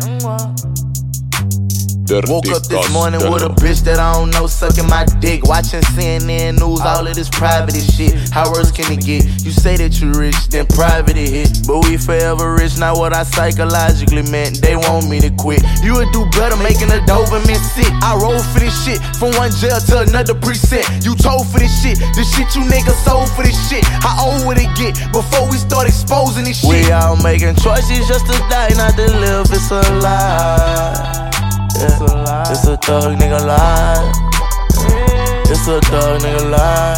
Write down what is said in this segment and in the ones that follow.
Don't walk. Woke up this morning with a bitch that I don't know sucking my dick. Watching CNN news, all of this private shit. How worse can it get? You say that you rich, then private it hit. But we forever rich, not what I psychologically meant. They want me to quit. You would do better making a Doberman sit. I roll for this shit from one jail to another precinct. You told for this shit, the shit you niggas sold for this shit. How old would it get before we start exposing this shit? We all making choices just to die, not to live. It's a lie. Yeah. It's a thug nigga lie. It's a thug nigga lie.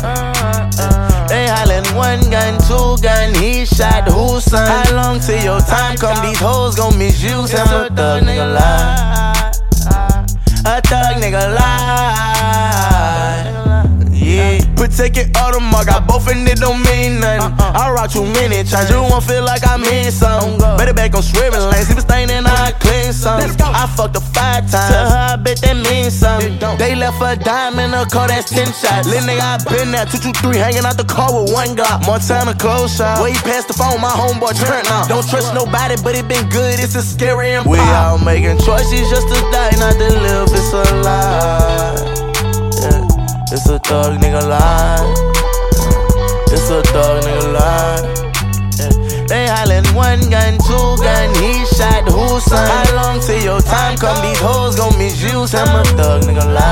They hollin' one gun, two gun, he shot who son? How long till your time come? These hoes gon' misuse him. A thug nigga lie. A thug nigga lie. Yeah. Protect all the mark, got both and it don't mean nothing. Uh-uh. I rock too many, charge you won't feel like I mean something. Better back on swearing lanes, if it's staining, I clean some. I fucked her five times, tell her I bet that means something. They left a dime in a car, that's ten shots. Little nigga, I been there, two, two, three, hanging out the car with one Glock. Montana close shop. Way past the phone, my homeboy turned now. Don't trust nobody, but it been good, it's a scary and We all making choices just to die, not to live, it's a lie. Yeah. It's a thug nigga lie. It's a thug nigga lie. They hollin' one gun, two gun, he shot who son? How long hoes gon' misuse thug. A thug nigga lie.